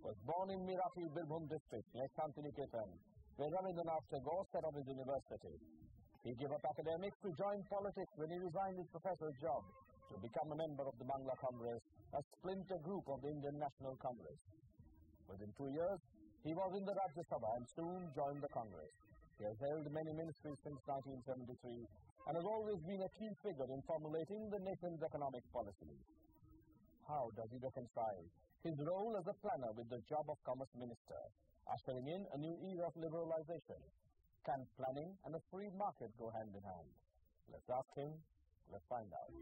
was born in Mirathi, Birbhum district, near Shantiniketan, where Rabindranath Tagore set up his university. He gave up academics to join politics when he resigned his professor's job to become a member of the Bangla Congress, a splinter group of the Indian National Congress. Within two years, he was in the Rajya Sabha and soon joined the Congress. He has held many ministries since 1973 and has always been a key figure in formulating the nation's economic policy. How does he reconcile his role as a planner with the job of Commerce Minister, ushering in a new era of liberalization? Can planning and a free market go hand in hand? Let's ask him. Let's find out.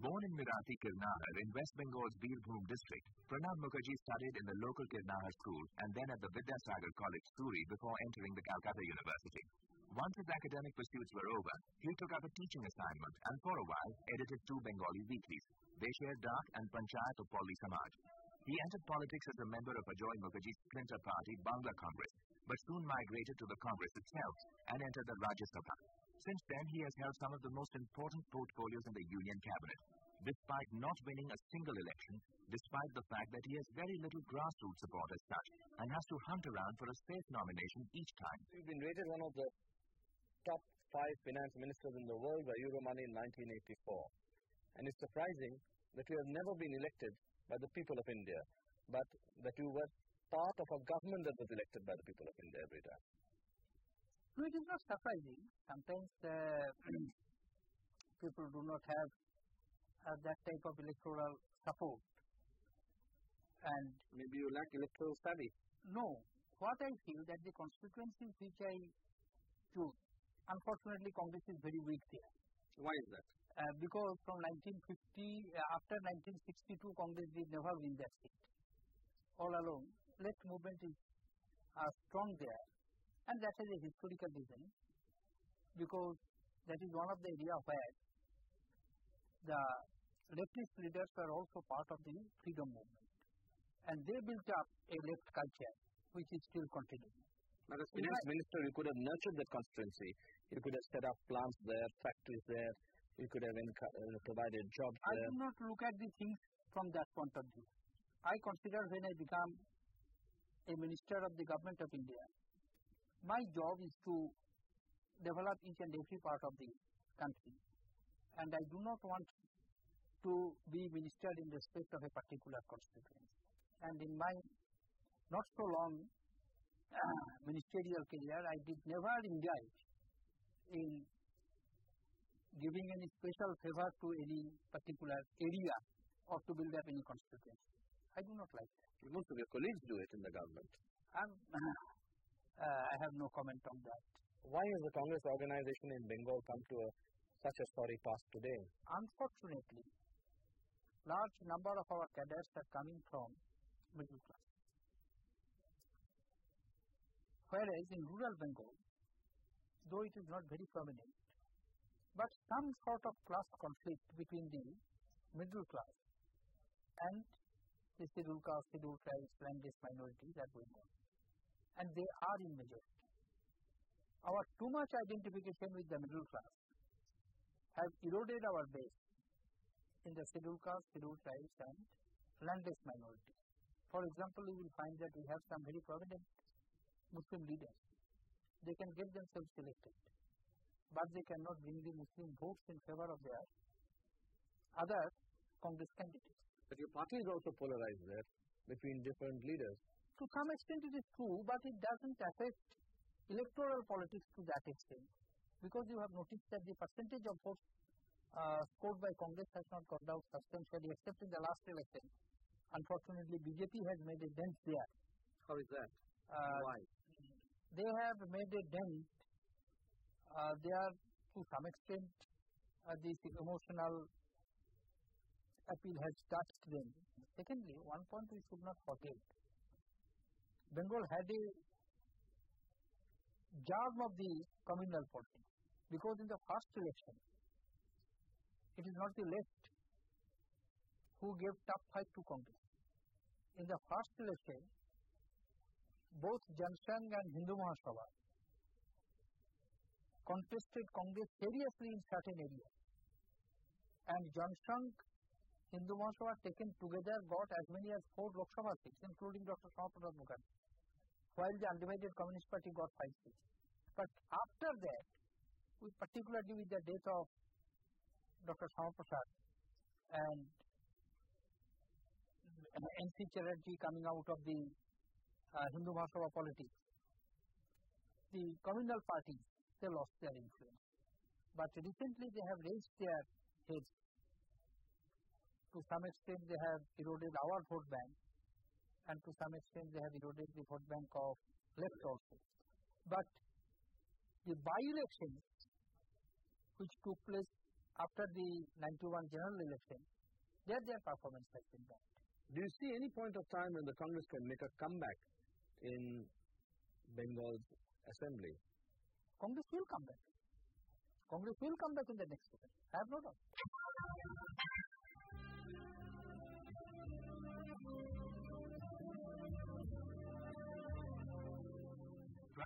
Born in Mirathi, Kirnahar in West Bengal's Birbhum district, Pranab Mukherjee studied in the local Kirnahar school and then at the Vidyasagar College, Suri before entering the Calcutta University. Once his academic pursuits were over, he took up a teaching assignment and for a while edited two Bengali weeklies, Desher Dak and Panchayat of Polli Samaj. He entered politics as a member of Ajoy Mukherjee's splinter party, Bangla Congress, but soon migrated to the Congress itself and entered the Rajya Sabha. Since then, he has held some of the most important portfolios in the Union Cabinet, despite not winning a single election, despite the fact that he has very little grassroots support as such, and has to hunt around for a safe nomination each time. You've been rated one of the top five finance ministers in the world by Euromoney in 1984. And it's surprising that you have never been elected by the people of India, but that you were part of a government that was elected by the people of India every time. No, it is not surprising. Sometimes uh, people do not have uh, that type of electoral support. And maybe you lack electoral study. No, what I feel that the constituencies which I choose, unfortunately, Congress is very weak there. Why is that? Uh, because from 1950, uh, after 1962, Congress did never win that seat. All along, left movement is uh, strong there, and that is a historical reason, because that is one of the area where the leftist leaders were also part of the freedom movement, and they built up a left culture which is still continuing. But as finance minister, you could have nurtured that constituency. You could have set up plants there, factories there. You could have uh, provided jobs I there. do not look at the things from that point of view. I consider when I become a minister of the government of India, my job is to develop each and every part of the country. And I do not want to be minister in respect of a particular constituency. And in my not so long uh, ministerial career, I did never engage in giving any special favor to any particular area or to build up any constituency. I do not like that. Most of your colleagues do it in the government. Uh, I have no comment on that. Why has the Congress organization in Bengal come to a, such a sorry pass today? Unfortunately, large number of our cadets are coming from middle class. Whereas in rural Bengal, though it is not very prominent, but some sort of class conflict between the middle class and the scheduled caste, scheduled tribes, land-based minorities are going on. And they are in majority. Our too much identification with the middle class has eroded our base in the scheduled caste, scheduled tribes and land-based minorities. For example, you will find that we have some very prominent Muslim leaders. They can get themselves elected, but they cannot bring the Muslim votes in favor of their other Congress candidates. But your party is also polarized there between different leaders. To some extent it is true, but it doesn't affect electoral politics to that extent. Because you have noticed that the percentage of votes uh, scored by Congress has not gone down substantially except in the last election. Unfortunately, BJP has made a dent there. How is that? Uh, Why? They have made a dent. Uh, they are to some extent uh, this emotional appeal has touched them. Secondly, one point we should not forget. Bengal had a germ of the communal politics because in the first election, it is not the left who gave tough fight to Congress. In the first election, both Jan Sangh and Hindu Mahasabha contested Congress seriously in certain areas. And Jan Sangh, Hindu Mahasabha taken together got as many as four Lok Sabha seats, including Dr. Shyama Mukherjee, while the Undivided Communist Party got five seats. But after that, with particularly with the death of Dr. Shyama Prasad and N.C. Chatterjee coming out of the uh, Hindu Mahasabha politics, the communal parties, they lost their influence. But recently they have raised their heads. To some extent they have eroded our vote bank and to some extent they have eroded the vote bank of left also. But the by-elections which took place after the 91 general election, there their performance has been bad. Do you see any point of time when the Congress can make a comeback in Bengal's assembly? Congress will come back. Congress will come back in the next session. I have no doubt.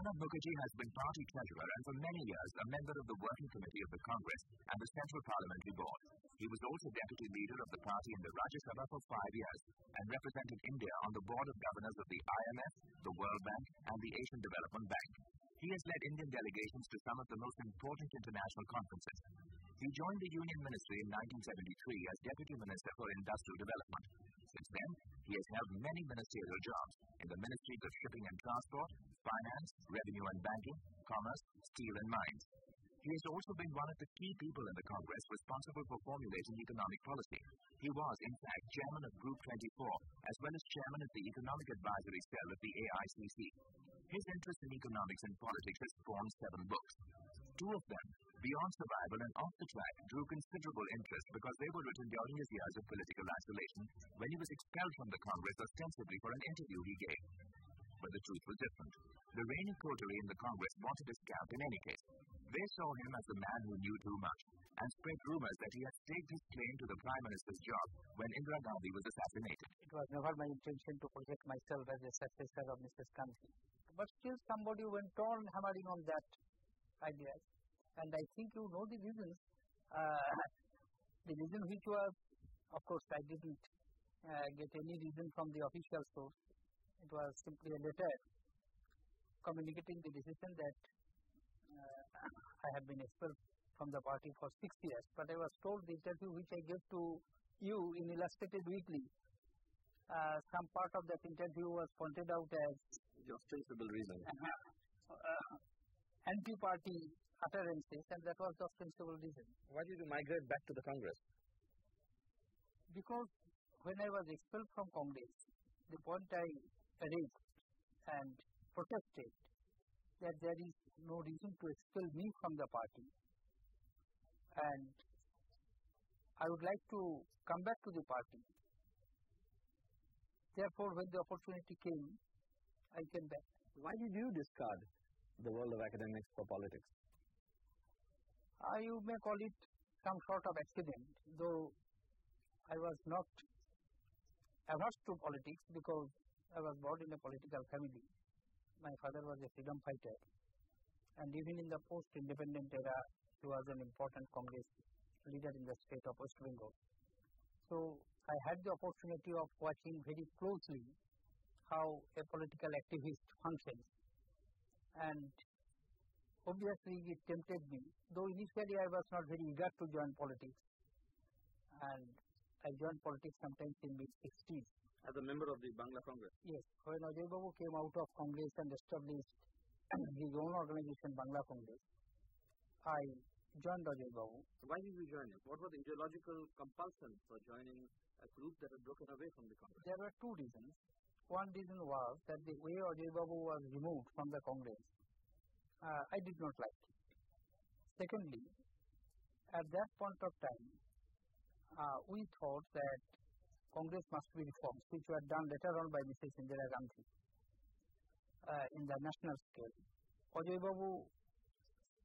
Pranab Mukherjee has been party treasurer and for many years a member of the working committee of the Congress and the Central Parliamentary Board. He was also deputy leader of the party in the Rajya Sabha for five years and represented India on the board of governors of the IMF, the World Bank and the Asian Development Bank. He has led Indian delegations to some of the most important international conferences. He joined the Union Ministry in 1973 as Deputy Minister for Industrial Development. Since then, he has held many ministerial jobs in the Ministries of Shipping and Transport, Finance, Revenue and Banking, Commerce, Steel and Mines. He has also been one of the key people in the Congress responsible for formulating economic policy. He was, in fact, chairman of Group 24, as well as chairman of the Economic Advisory Cell of the AICC. His interest in economics and politics has spawned seven books. Two of them, Beyond Survival and Off the Track, drew considerable interest because they were written during his years of political isolation when he was expelled from the Congress ostensibly for an interview he gave. But the truth was different. The reigning coterie in the Congress wanted his scalp in any case. They saw him as the man who knew too much and spread rumors that he had staked his claim to the Prime Minister's job when Indira Gandhi was assassinated. It was never my intention to project myself as a successor of Mrs. Gandhi. But still somebody went on hammering on that idea. And I think you know the reasons. Uh, the reason which was, of course, I didn't uh, get any reason from the official source. It was simply a letter communicating the decision that uh, I have been expelled from the party for six years. But I was told the interview which I gave to you in Illustrated Weekly, uh, some part of that interview was pointed out as ostensible reason. uh, anti-party utterances, and that was the ostensible reason. Why did you migrate back to the Congress? Because when I was expelled from Congress, the point I raised and protested that there is no reason to expel me from the party. And I would like to come back to the party. Therefore, when the opportunity came, I came back. Why did you discard the world of academics for politics? Uh, you may call it some sort of accident, though I was not averse to politics because I was born in a political family. My father was a freedom fighter, and even in the post-independent era, he was an important Congress leader in the state of West Bengal. So I had the opportunity of watching very closely how a political activist functions, and obviously it tempted me. Though initially I was not very eager to join politics, and I joined politics sometimes in mid 60s. As a member of the Bangla Congress. Yes, when Ajay Babu came out of Congress and established his own organization, Bangla Congress, I joined Ajay Babu. Why did you join it? What was the ideological compulsion for joining a group that had broken away from the Congress? There were two reasons. One reason was that the way Ajay Babu was removed from the Congress, uh, I did not like it. Secondly, at that point of time, uh, we thought that Congress must be reformed, which were done later on by Mrs. Indira Gandhi uh, in the national scale. Ajay Babu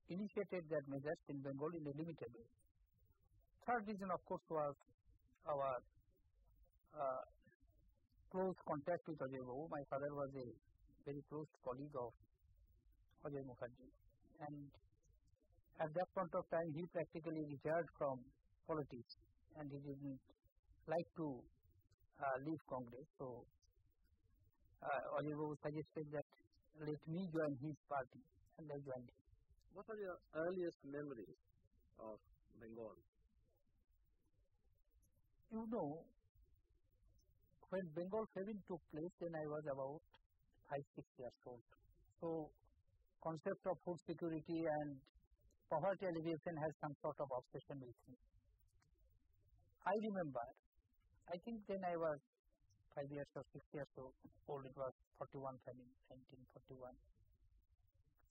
initiated that measures in Bengal in a limited way. Third reason, of course, was our uh, close contact with Ajay Babu. My father was a very close colleague of Ajay Mukherjee. And At that point of time, he practically retired from politics and he didn't like to uh, leave Congress. So, uh, Oliver suggested that let me join his party and I joined him. What are your earliest memories of Bengal? You know, when Bengal famine took place, then I was about five, six years old. So, concept of food security and poverty alleviation has some sort of obsession with me. I remember, I think then I was five years or six years old, it was 41 famine, 1941.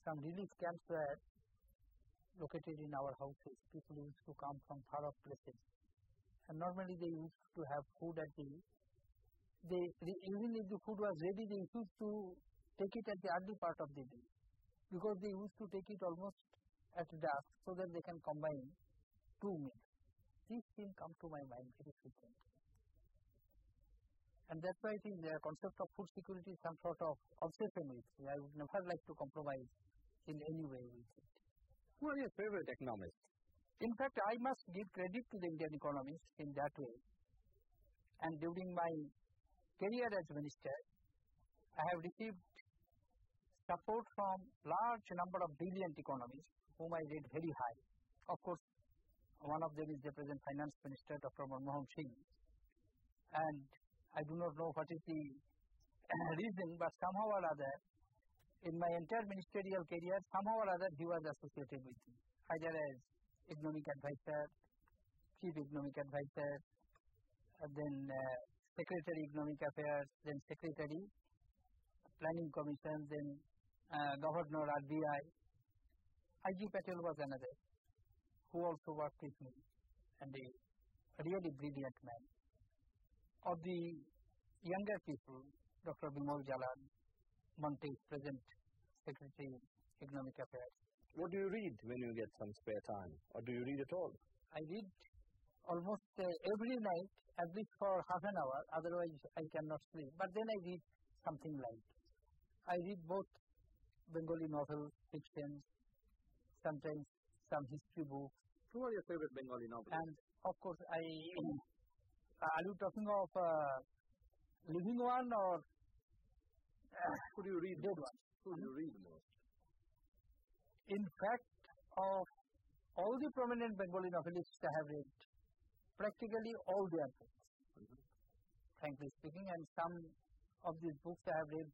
Some relief camps were located in our houses. People used to come from far off places. And normally they used to have food at the, they, they, even if the food was ready, they used to take it at the early part of the day. Because they used to take it almost at dusk so that they can combine two meals. These things come to my mind very frequently. And that's why I think the concept of food security is some sort of obsession with me. I would never like to compromise in any way with it. Who are your favorite economists? In fact, I must give credit to the Indian economists in that way. And during my career as minister, I have received support from large number of brilliant economists whom I rate very high. Of course, one of them is the present finance minister, Dr. Manmohan Singh. And I do not know what is the reason, but somehow or other, in my entire ministerial career, somehow or other he was associated with me, either as economic advisor, chief economic advisor, then uh, secretary economic affairs, then secretary planning commission, then uh, governor RBI. I.G. Patel was another who also worked with me and a really brilliant man. Of the younger people, Dr. Bimal Jalan, Montek, present Secretary Economic Affairs. What do you read when you get some spare time? Or do you read at all? I read almost uh, every night, at least for half an hour, otherwise I cannot sleep. But then I read something light. I read both Bengali novels, fiction, sometimes some history books. Who are your favorite Bengali novels? And of course, I are you talking of uh, living one or uh, who you read dead one? Do you read most? In fact, of all the prominent Bengali novelists I have read, practically all their books, mm-hmm. frankly speaking, and some of these books I have read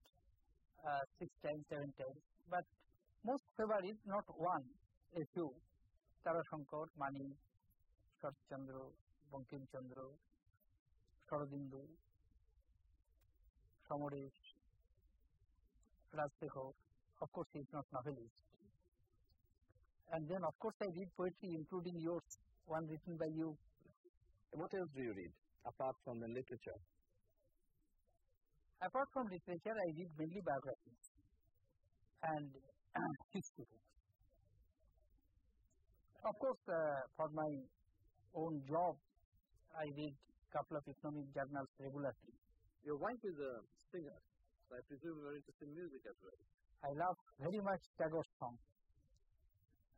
uh, six times, seven times. But most favorite, not one, a few. Tarashankar, Manik, Saratchandra, Bankim Chandra, Sharadindu, Samoresh, Rajsekhar. Of course, he is not novelist. And then, of course, I read poetry, including yours, one written by you. What else do you read, apart from the literature? Apart from literature, I read mainly biographies and history books. Of course, uh, for my own job, I read couple of economic journals regularly. Your wife is a singer, so I presume you are interested in music as well. I love very much Tagore songs,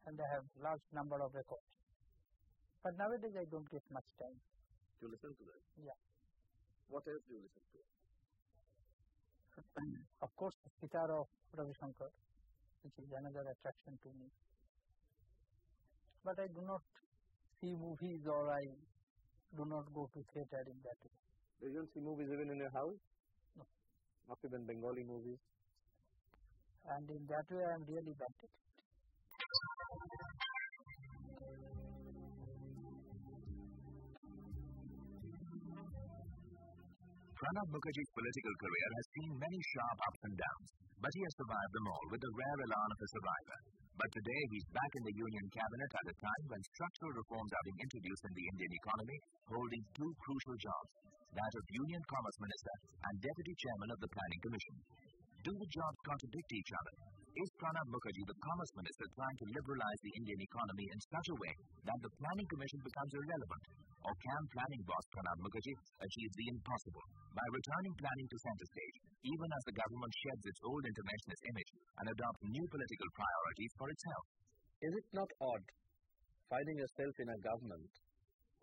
and I have large number of records. But nowadays I don't get much time. To listen to them? Yeah. What else do you listen to? of course, the sitar of Ravi Shankar, which is another attraction to me. But I do not see movies or I do not go to theatre in that way. You don't see movies even in your house? No. Not even Bengali movies? And in that way, I am really bad at it. Pranab Mukherjee's political career has seen many sharp ups and downs, but he has survived them all with the rare elan of a survivor. But today he's back in the Union Cabinet at a time when structural reforms are being introduced in the Indian economy, holding two crucial jobs, that of Union Commerce Minister and Deputy Chairman of the Planning Commission. Do the jobs contradict each other? Is Pranab Mukherjee, the Commerce Minister, trying to liberalize the Indian economy in such a way that the Planning Commission becomes irrelevant? Or can planning boss Pranab Mukherjee achieve the impossible by returning planning to center stage, even as the government sheds its old interventionist image and adopt new political priorities for itself? Is it not odd finding yourself in a government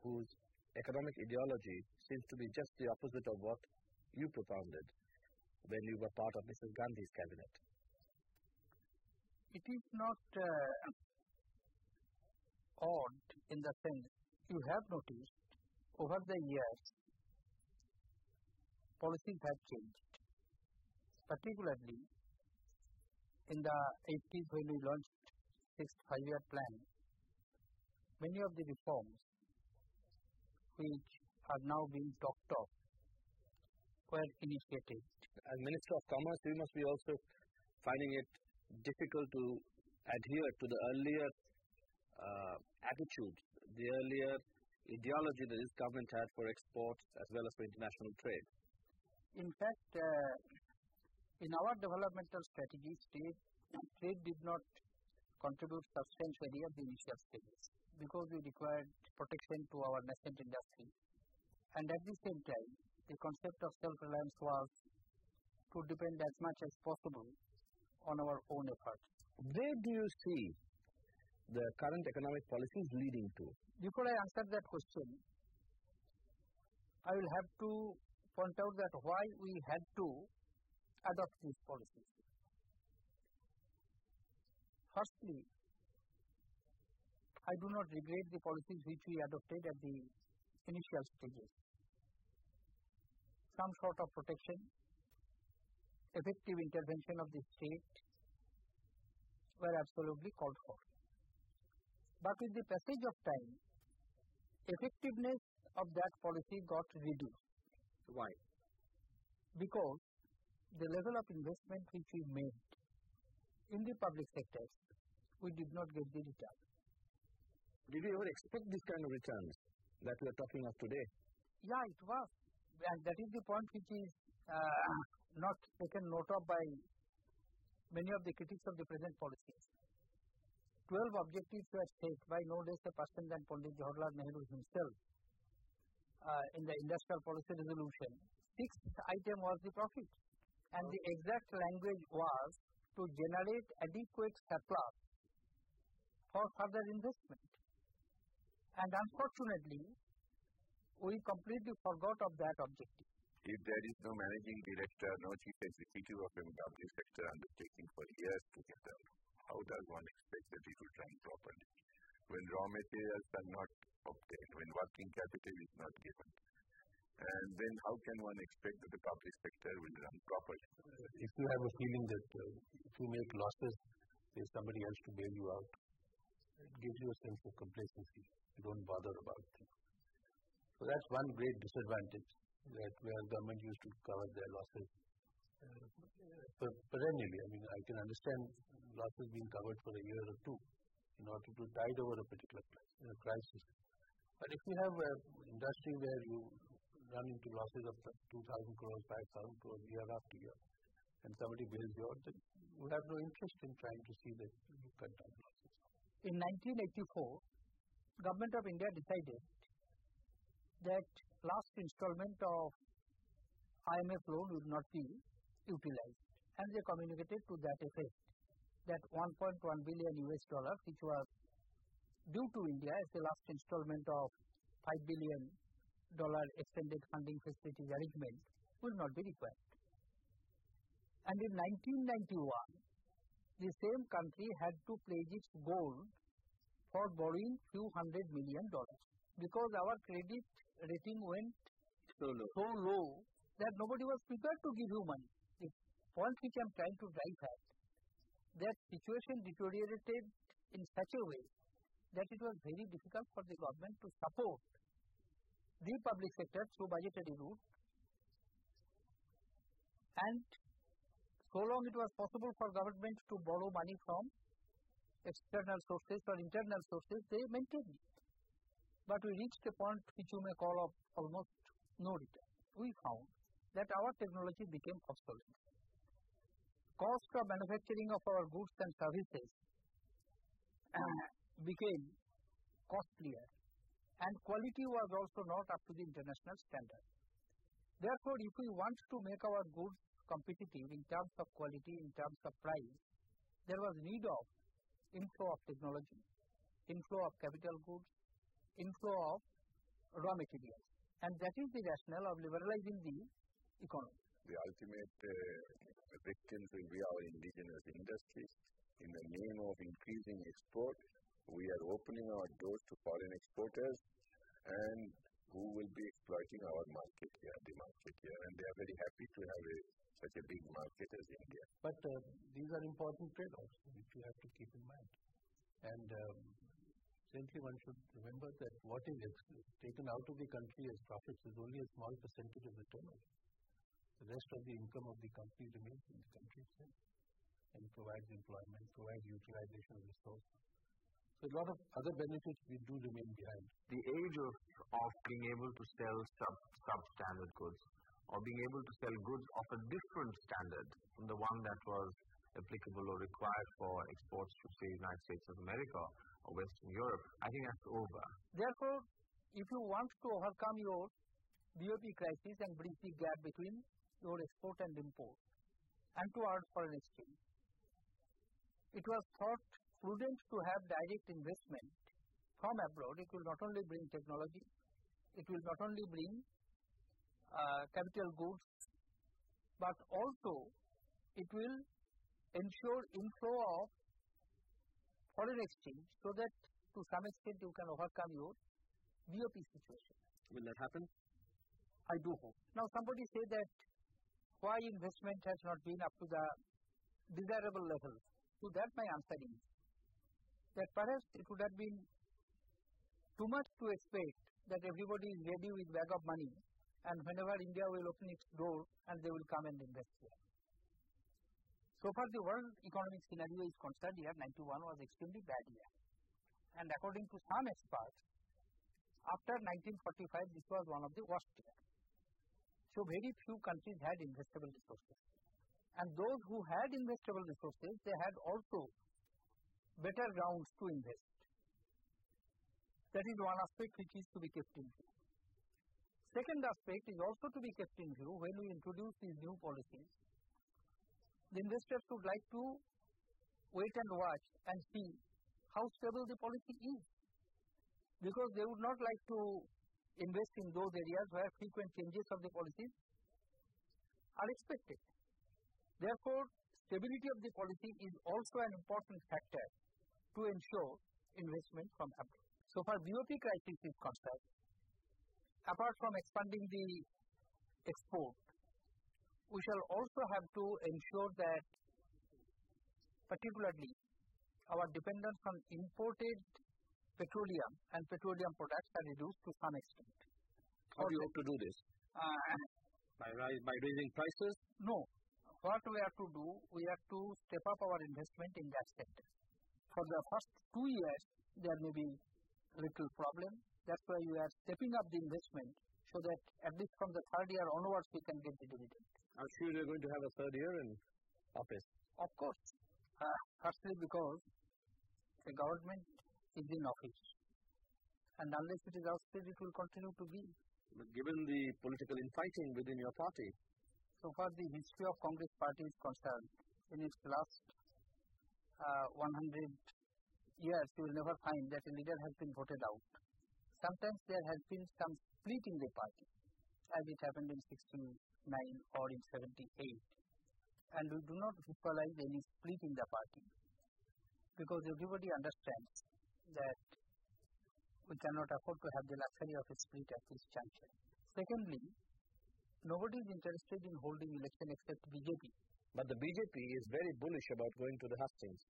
whose economic ideology seems to be just the opposite of what you propounded when you were part of Mrs. Gandhi's cabinet? It is not uh, odd in the sense you have noticed over the years policies have changed, particularly in the 80s when we launched sixth five-year plan. Many of the reforms which are now being talked of were initiated. As Minister of Commerce, we must be also finding it difficult to adhere to the earlier uh, attitudes, the earlier ideology that this government had for exports as well as for international trade. In fact, uh, in our developmental strategy, trade, trade did not contribute substantially at the initial stages because we required protection to our nascent industry. And at the same time, the concept of self-reliance was to depend as much as possible on our own efforts. Where do you see the current economic policies leading to? Before I answer that question, I will have to point out that why we had to adopt these policies. Firstly, I do not regret the policies which we adopted at the initial stages. Some sort of protection, effective intervention of the state were absolutely called for. But with the passage of time, effectiveness of that policy got reduced. Why? Because the level of investment which we made in the public sectors, we did not get the return. Did you ever expect this kind of returns that we are talking of today? Yeah, it was. And that is the point which is uh, not taken note of by many of the critics of the present policies. Twelve objectives were set by no less a person than Pandit Jawaharlal Nehru himself uh, in the industrial policy resolution. Sixth item was the profit. And the exact language was to generate adequate surplus for further investment. And unfortunately, we completely forgot of that objective. If there is no managing director, no chief executive of public sector undertaking for years together, how does one expect that it will run properly? When raw materials are not obtained, when working capital is not given, and then how can one expect that the public sector will run properly? If you have a feeling that uh, if you make losses, there's somebody else to bail you out, it gives you a sense of complacency. You don't bother about things. So that's one great disadvantage that where government used to cover their losses uh, perennially. I mean, I can understand losses being covered for a year or two in order to tide over a particular uh, crisis. But if you have an industry where you run into losses of 2,000 crores, 5,000 crores year after year, and somebody builds you out, then you have no interest in trying to see that you cut down losses. In 1984, Government of India decided that last installment of IMF loan would not be utilized and they communicated to that effect that 1.1 billion US dollar which was due to India as the last installment of 5 billion extended funding facilities arrangement will not be required. And in 1991, the same country had to pledge its gold for borrowing few hundred million dollars because our credit rating went So low. so low that nobody was prepared to give you money. The point which I am trying to drive at, that situation deteriorated in such a way that it was very difficult for the government to support the public sector through budgetary route. And so long it was possible for government to borrow money from external sources or internal sources, they maintained it. But we reached a point which you may call of almost no return. We found that our technology became obsolete. Cost of manufacturing of our goods and services became costlier and quality was also not up to the international standard. Therefore, if we want to make our goods competitive in terms of quality, in terms of price, there was need of inflow of technology, inflow of capital goods, inflow of raw materials. And that is the rationale of liberalizing the economy. The ultimate uh, victims will be our indigenous industries. In the name of increasing export, we are opening our doors to foreign exporters and who will be exploiting our market here, the market here, and they are very happy to have a, such a big market as India. But uh, these are important trade-offs which you have to keep in mind. And um, simply one should remember that what is taken out of the country as profits is only a small percentage of the turnover. The rest of the income of the company remains in the country itself and provides employment, provides utilization of resources. So a lot of other benefits we do remain behind. The age of, of being able to sell sub, substandard goods or being able to sell goods of a different standard from the one that was applicable or required for exports to, say, United States of America or Western Europe, I think that's over. Therefore, if you want to overcome your BOP crisis and bridge the gap between your export and import and to earn foreign exchange, it was thought prudent to have direct investment from abroad. It will not only bring technology, it will not only bring uh, capital goods, but also it will ensure inflow of foreign exchange so that to some extent you can overcome your BOP situation. Will that happen? I do hope. Now somebody say that why investment has not been up to the desirable level. To that my answer is that perhaps it would have been too much to expect that everybody is ready with bag of money and whenever India will open its door and they will come and invest here. So far the world economic scenario is concerned, year 91 was extremely bad year. And according to some experts, after 1945 this was one of the worst years. So very few countries had investable resources. And those who had investable resources, they had also better grounds to invest. That is one aspect which is to be kept in view. Second aspect is also to be kept in view when we introduce these new policies. The investors would like to wait and watch and see how stable the policy is. Because they would not like to invest in those areas where frequent changes of the policies are expected. Therefore, stability of the policy is also an important factor to ensure investment from abroad. So far BOP crisis is concerned, apart from expanding the export, we shall also have to ensure that particularly our dependence on imported petroleum and petroleum products are reduced to some extent. How do you hope to do this? Uh, by, by raising prices? No. What we have to do, we have to step up our investment in that sector. For the first two years, there may be little problem. That's why you are stepping up the investment so that at least from the third year onwards we can get the dividend. I'm sure you're going to have a third year in office. Of course. Uh, firstly because the government is in office. And unless it is ousted, it will continue to be. But given the political infighting within your party, so far the history of Congress party is concerned, in its last Uh, 100 years, you will never find that a leader has been voted out. Sometimes there has been some split in the party, as it happened in 69 or in 78. And we do not visualize any split in the party because everybody understands that we cannot afford to have the luxury of a split at this juncture. Secondly, nobody is interested in holding election except BJP. But the BJP is very bullish about going to the hustings.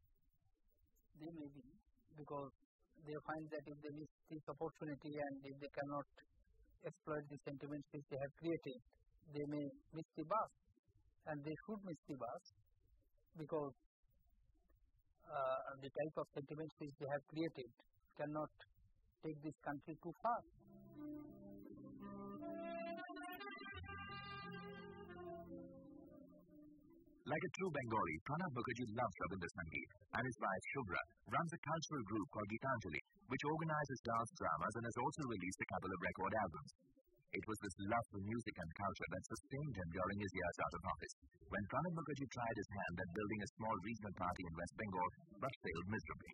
They may be, because they find that if they miss this opportunity and if they cannot exploit the sentiments which they have created, they may miss the bus. And they should miss the bus because uh, the type of sentiments which they have created cannot take this country too far. Like a true Bengali, Pranab Mukherjee loves Rabindra Sangeet and his wife Shubhra runs a cultural group called Gitanjali, which organizes dance dramas and has also released a couple of record albums. It was this love for music and culture that sustained him during his years out of office, when Pranab Mukherjee tried his hand at building a small regional party in West Bengal, but failed miserably.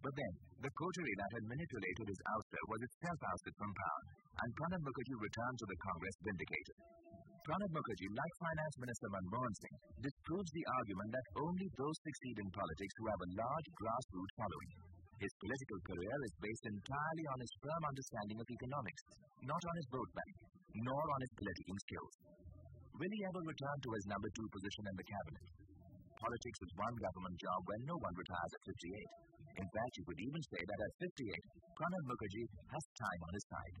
But then, the coterie that had manipulated his ouster was itself ousted from power, and Pranab Mukherjee returned to the Congress vindicated. Pranab Mukherjee, like Finance Minister Manmohan Singh, disproves the argument that only those succeed in politics who have a large grassroots following. His political career is based entirely on his firm understanding of economics, not on his vote bank, nor on his political skills. Will he ever return to his number two position in the cabinet? Politics is one government job where no one retires at 58. In fact, you could even say that at 58, Pranab Mukherjee has time on his side.